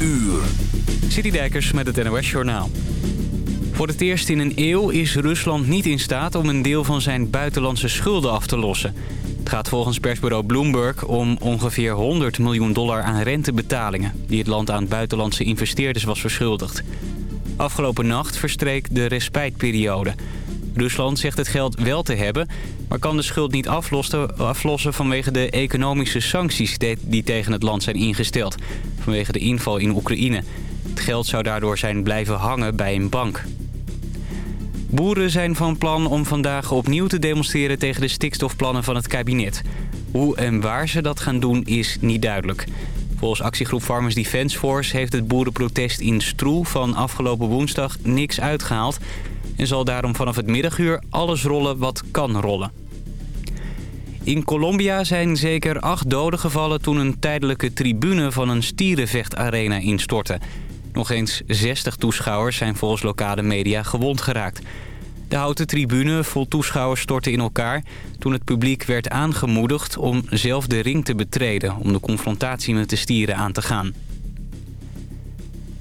uur. Citydijkers met het NOS Journaal. Voor het eerst in een eeuw is Rusland niet in staat om een deel van zijn buitenlandse schulden af te lossen. Het gaat volgens persbureau Bloomberg om ongeveer 100 miljoen dollar aan rentebetalingen... die het land aan buitenlandse investeerders was verschuldigd. Afgelopen nacht verstreek de respijtperiode. Rusland zegt het geld wel te hebben, maar kan de schuld niet aflossen, aflossen vanwege de economische sancties die tegen het land zijn ingesteld. Vanwege de inval in Oekraïne. Het geld zou daardoor zijn blijven hangen bij een bank. Boeren zijn van plan om vandaag opnieuw te demonstreren tegen de stikstofplannen van het kabinet. Hoe en waar ze dat gaan doen is niet duidelijk. Volgens actiegroep Farmers Defence Force heeft het boerenprotest in Stroe van afgelopen woensdag niks uitgehaald... en zal daarom vanaf het middaguur alles rollen wat kan rollen. In Colombia zijn zeker acht doden gevallen toen een tijdelijke tribune van een stierenvechtarena instortte. Nog eens 60 toeschouwers zijn volgens lokale media gewond geraakt. De houten tribune vol toeschouwers stortte in elkaar toen het publiek werd aangemoedigd om zelf de ring te betreden om de confrontatie met de stieren aan te gaan.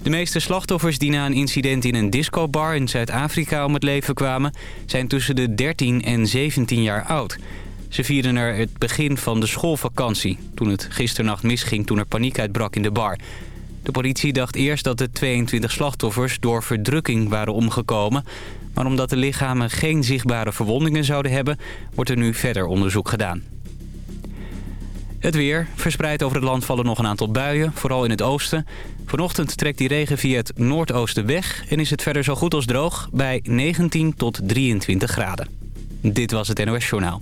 De meeste slachtoffers die na een incident in een discobar in Zuid-Afrika om het leven kwamen... zijn tussen de 13 en 17 jaar oud. Ze vierden er het begin van de schoolvakantie... toen het gisternacht misging toen er paniek uitbrak in de bar. De politie dacht eerst dat de 22 slachtoffers door verdrukking waren omgekomen... maar omdat de lichamen geen zichtbare verwondingen zouden hebben... wordt er nu verder onderzoek gedaan. Het weer. Verspreid over het land vallen nog een aantal buien, vooral in het oosten. Vanochtend trekt die regen via het noordoosten weg... en is het verder zo goed als droog bij 19 tot 23 graden. Dit was het NOS Journaal.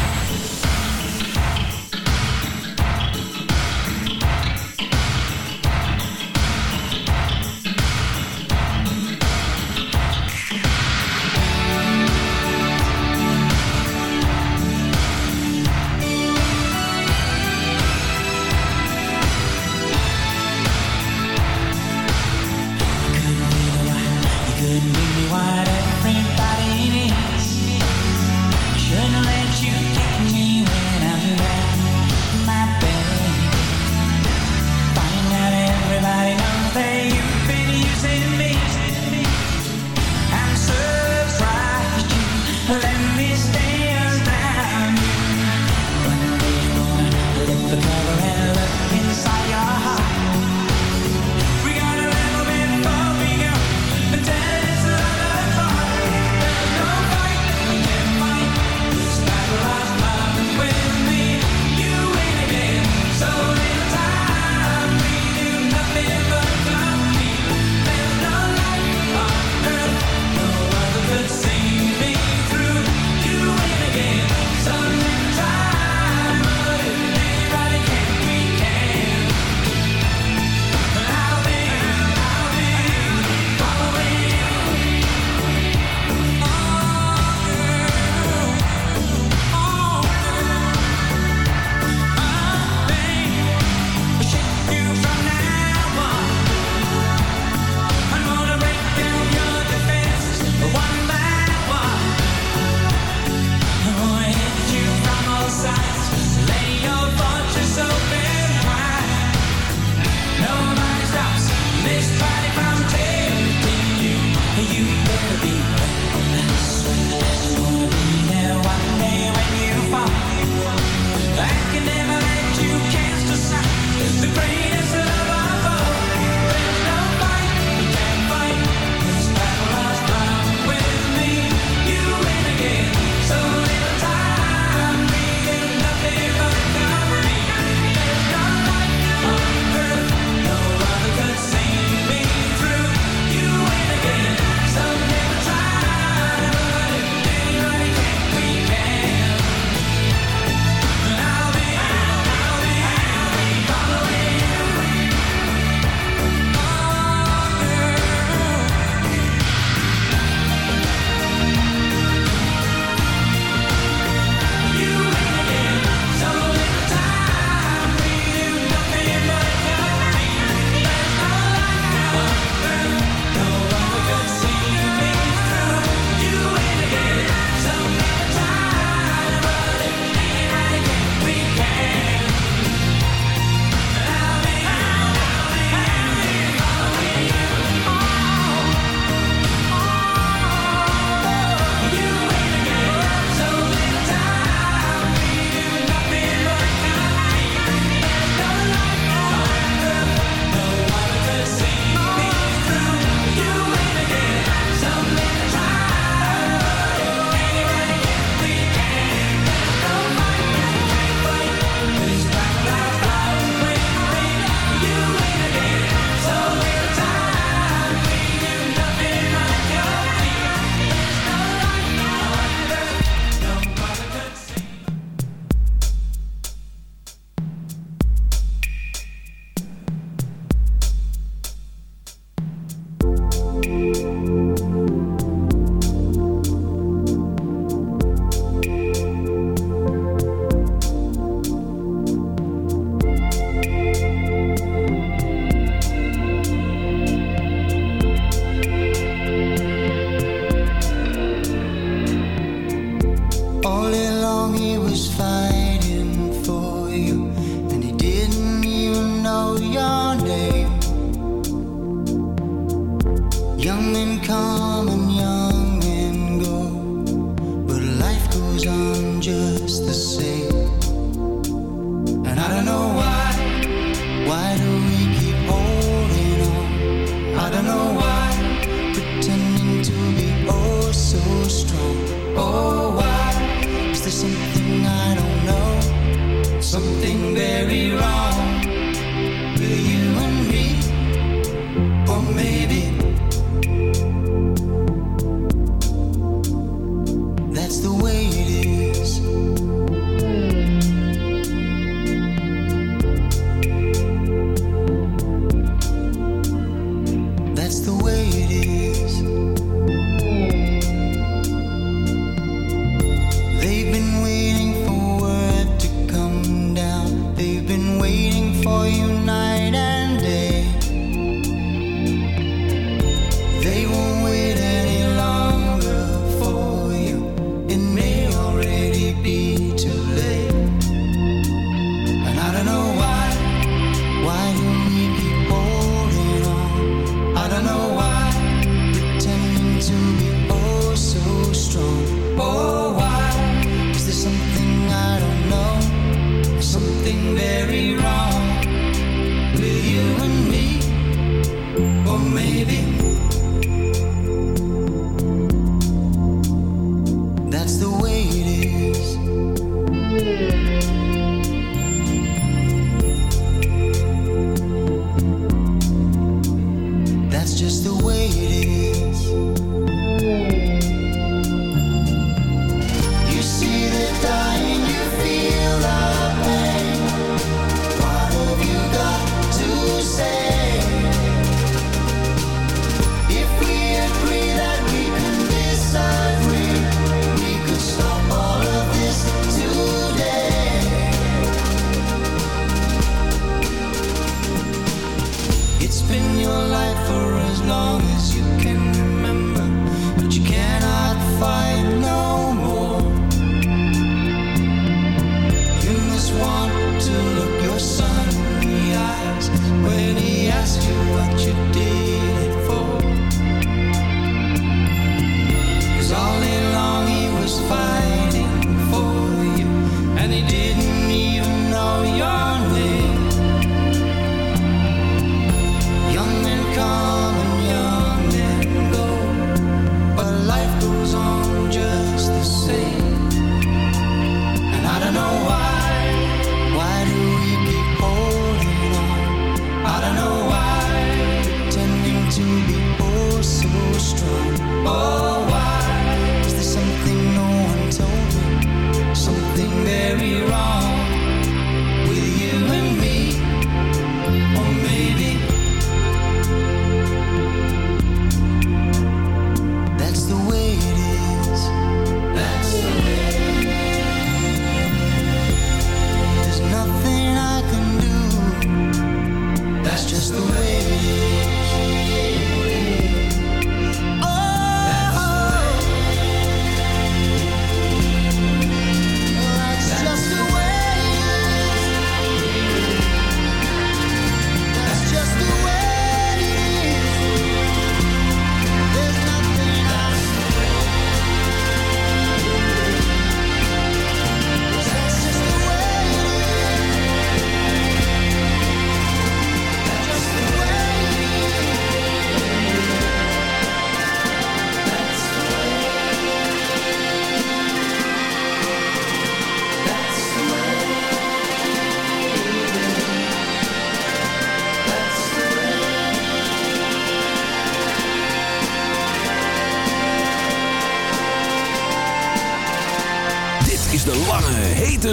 to be oh so strong. Oh, wow.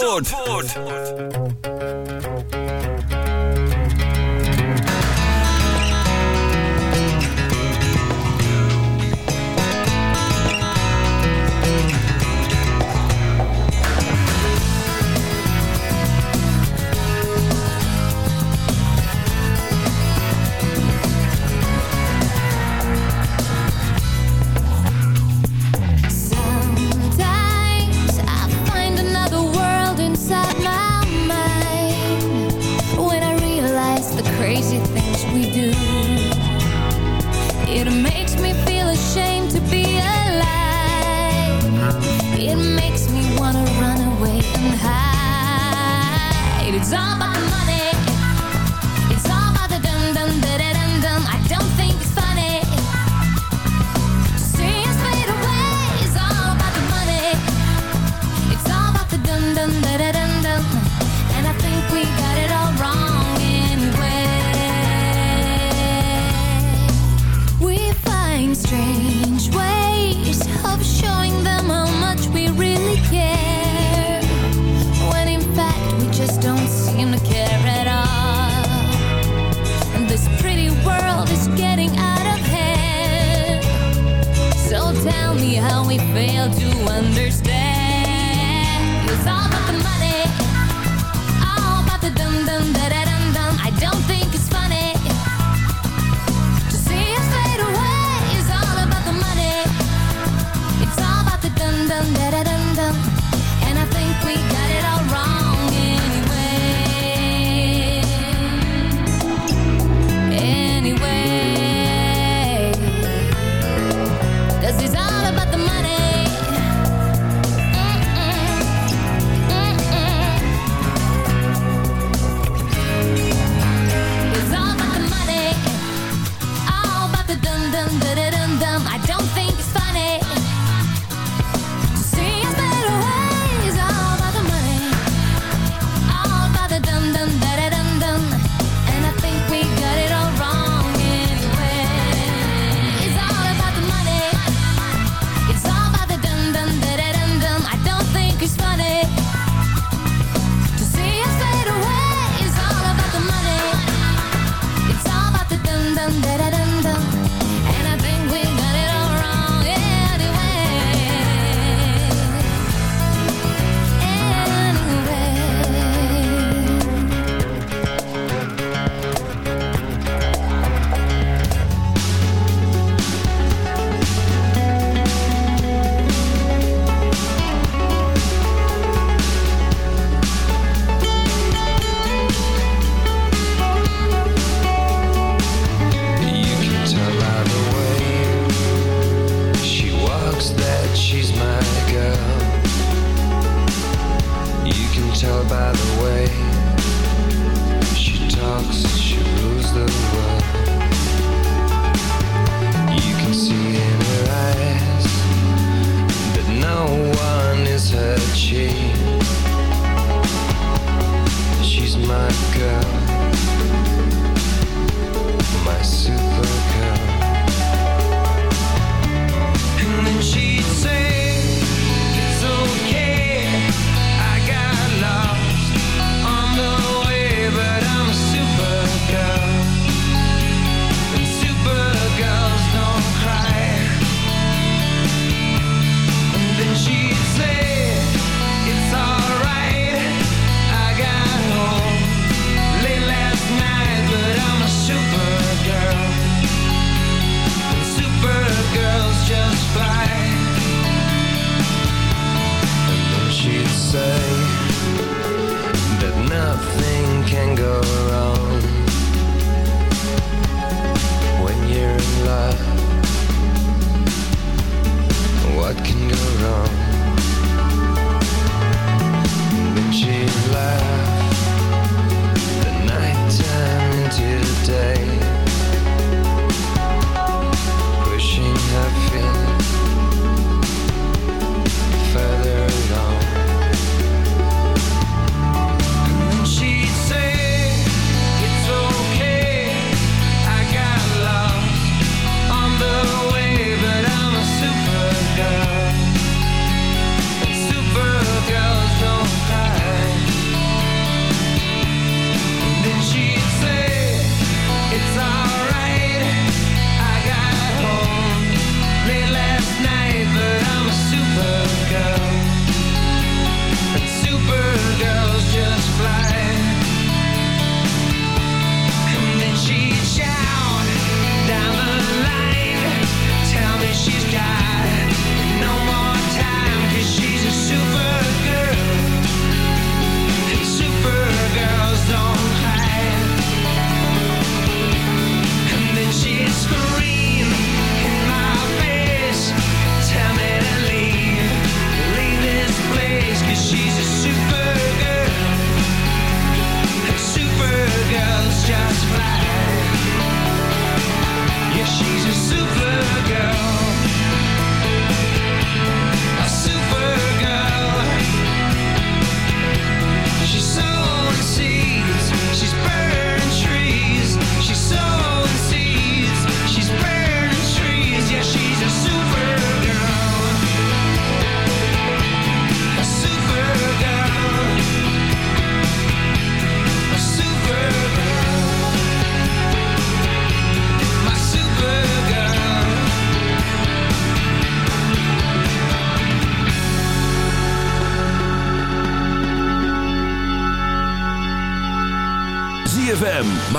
Zandvoort. Zandvoort.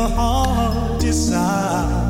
your heart desire.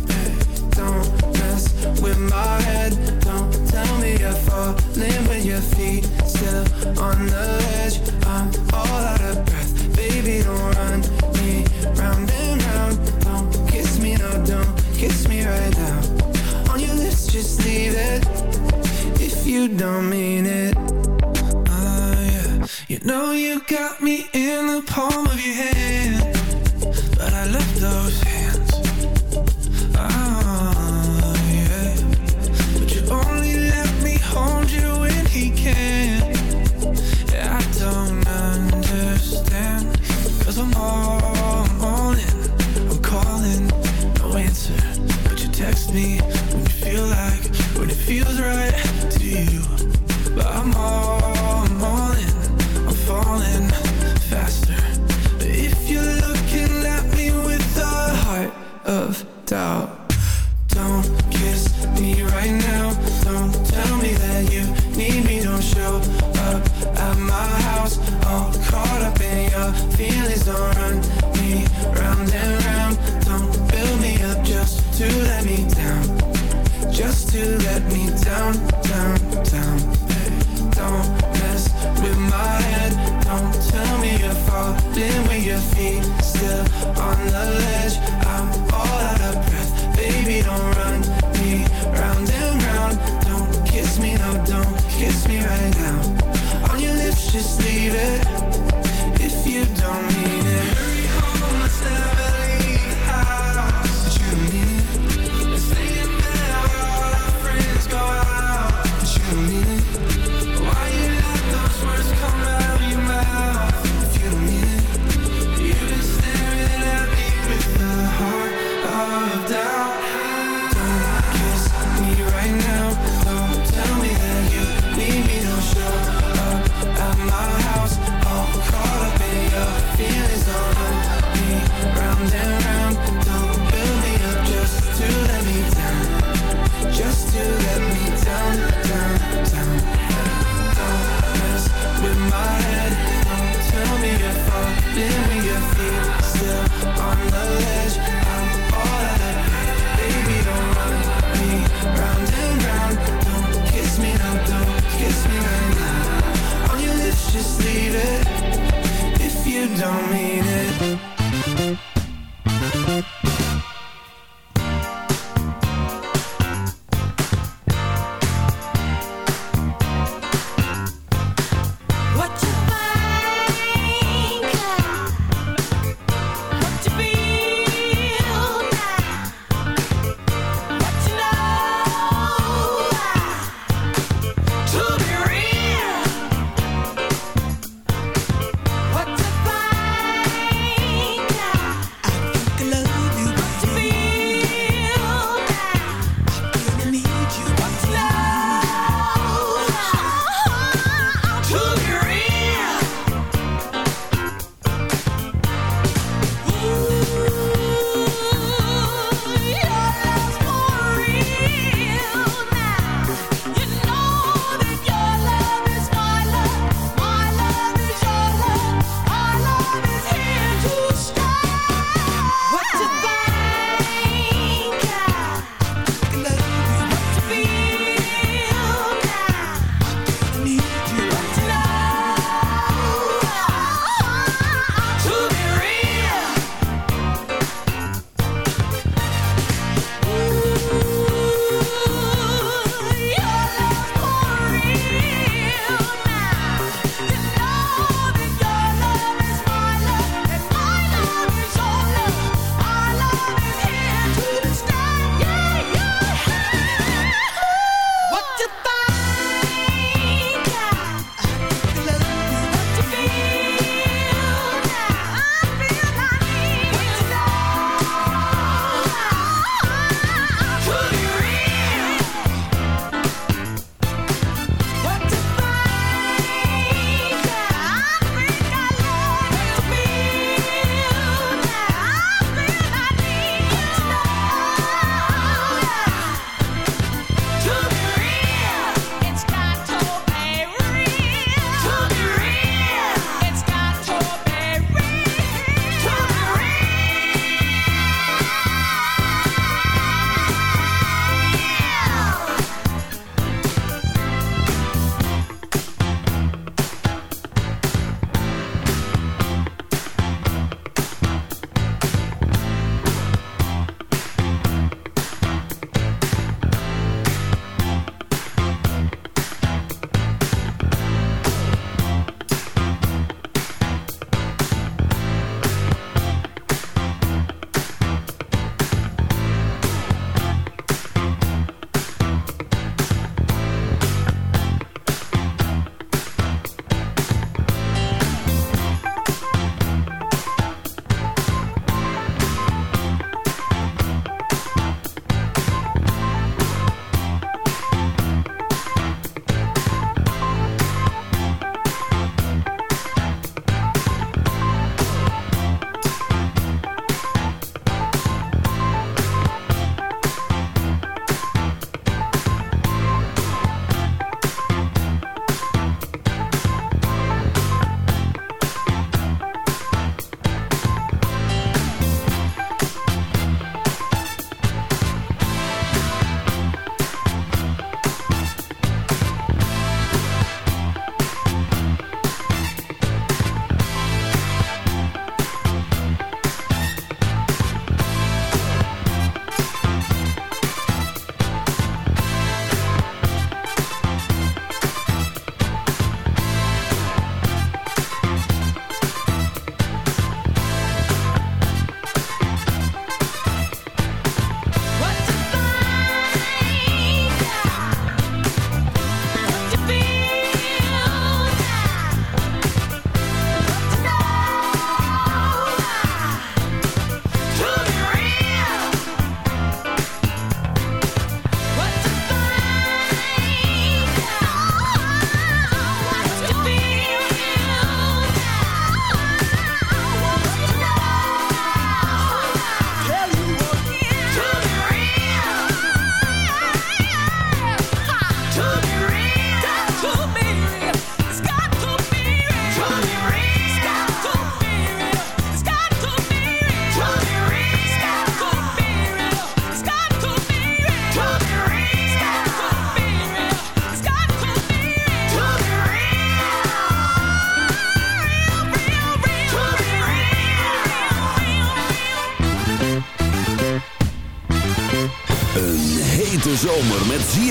With my head. Don't tell me you're falling with your feet still on the ledge. I'm all out of breath. Baby, don't run me round and round. Don't kiss me, no, don't kiss me right now. On your lips, just leave it if you don't mean it. Ah, yeah. You know you got me in the palm of your hand, out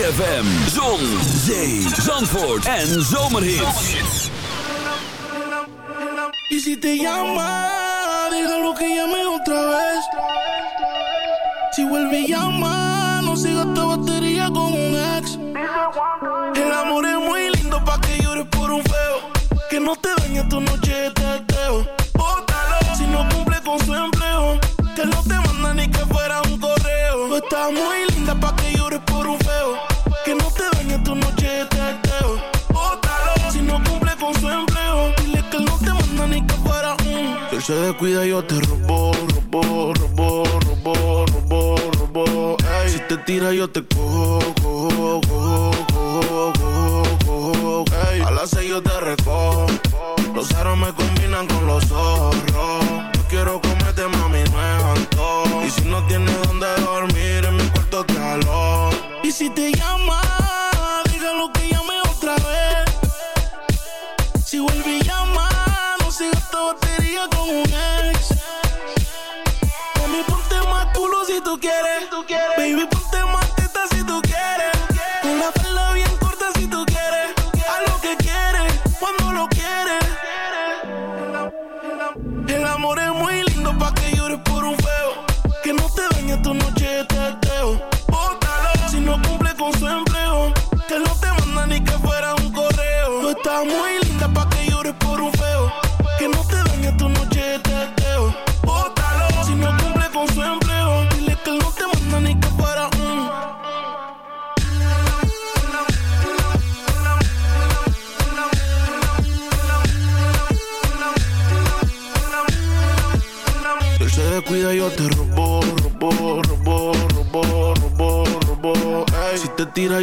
ZFM, zon, zee, zandvoort en zomerhits. Y si te llama, déjalo que llame otra vez. Si vuelve y llama, no siga esta batería con un ex. El amor es muy lindo pa' que llores por un feo. Que no te dañe tu noche de teteo. Bótalo si no cumple con su empleo. Que no te manda ni que fuera un correo. Muy él se descuida, yo te robo, robo, robo, robo, robo, robo. Ey. Si te tira, yo te cojo, cojo, cojo, cojo, cojo, cojo. A las seis yo te recojo. Los aros me combinan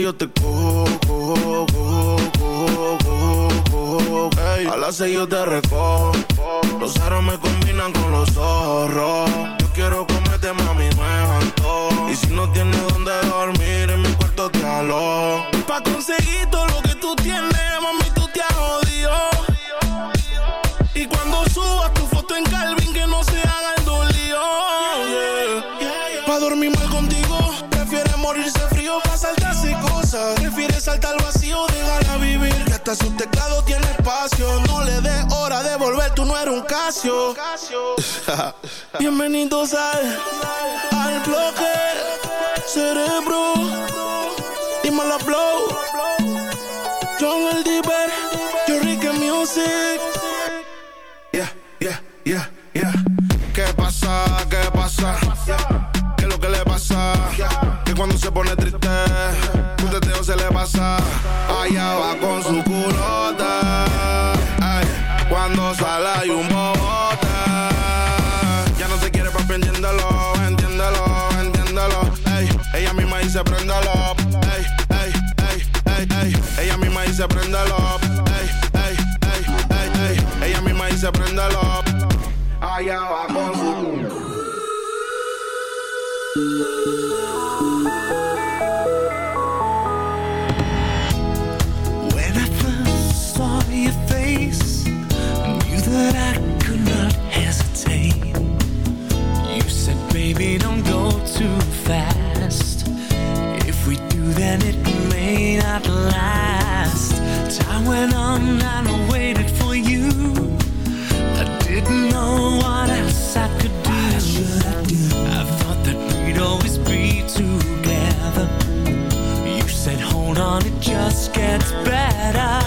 yo te cojo, cojo, cojo, cojo, cojo, cojo. Ey. A las seis yo te. Hasta su teclado tiene espacio. No le des hora de volver, tú no eres un Casio. Bienvenidos al, al bloque cerebro. Dímelo, blow. John el Diver, yo Ricky Music. Yeah, yeah, yeah, yeah. ¿Qué pasa? ¿Qué pasa? ¿Qué es lo que le pasa? Que cuando se pone triste, se le pasa. Allá va con su culota. Ay, cuando sale hay un bobote. Ya no se quiere papi, entiéndelo, entiéndelo, entiéndelo. Ey, ella misma dice préndelo. Ey, ey, ey, ey, ey. Ella misma dice préndelo. Ey, ey, ey, ey, ey. Ella misma dice préndelo. Allá va con su When not last. Time went on and I waited for you. I didn't know what else I could do. I thought that we'd always be together. You said, hold on, it just gets better.